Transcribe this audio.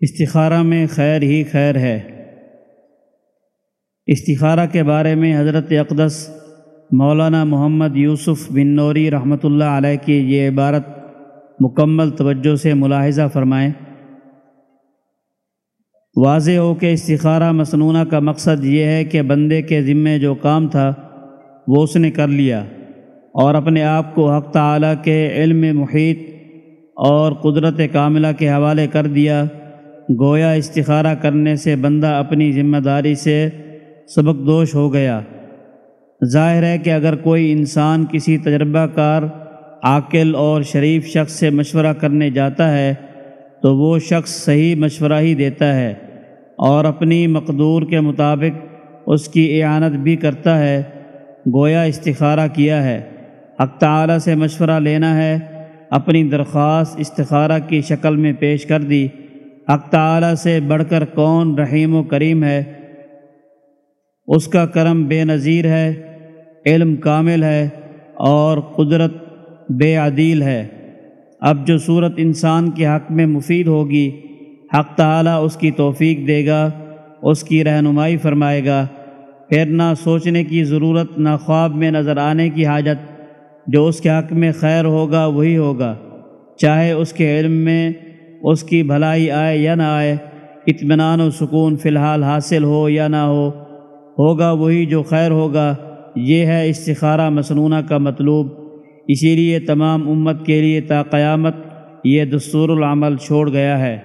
استخارہ میں خیر ہی خیر ہے۔ استخارہ کے بارے میں حضرت اقدس مولانا محمد یوسف بن نوری رحمۃ اللہ علیہ کی یہ عبارت مکمل توجہ سے ملاحظہ فرمائیں۔ واضح ہو کہ استخارہ مسنونہ کا مقصد یہ ہے کہ بندے کے ذمے جو کام تھا وہ اس نے کر لیا اور اپنے آپ کو حق تعالیٰ کے علم محیط اور قدرت کاملہ کے حوالے کر دیا۔ گویا استخارہ کرنے سے بندہ اپنی ذمہ داری سے سبق دوش ہو گیا۔ ظاہر ہے کہ اگر کوئی انسان کسی تجربہ کار، عاقل اور شریف شخص سے مشورہ کرنے جاتا ہے، تو وہ شخص صحیح مشورہ ہی دیتا ہے اور اپنی مقدور کے مطابق اس کی اعانت بھی کرتا ہے۔ گویا استخارہ کیا ہے۔ حق تعالی سے مشورہ لینا ہے، اپنی درخواست استخارہ کی شکل میں پیش کر دی۔ حق تعالی سے بڑھ کر کون رحیم و کریم ہے؟ اس کا کرم بے نظیر ہے، علم کامل ہے اور قدرت بے عدیل ہے۔ اب جو صورت انسان کے حق میں مفید ہوگی، حق تعالی اس کی توفیق دے گا، اس کی رہنمائی فرمائے گا۔ پھر نہ سوچنے کی ضرورت، نہ خواب میں نظر آنے کی حاجت۔ جو اس کے حق میں خیر ہوگا، وہی ہوگا۔ چاہے اس کے علم میں اس کی بھلائی آئے یا نہ آئے، اطمینان و سکون فی الحال حاصل ہو یا نہ ہو، ہوگا وہی جو خیر ہوگا۔ یہ ہے استخارہ مسنونہ کا مطلوب۔ اسی لیے تمام امت کے لیے تا قیامت یہ دستور العمل چھوڑ گیا ہے۔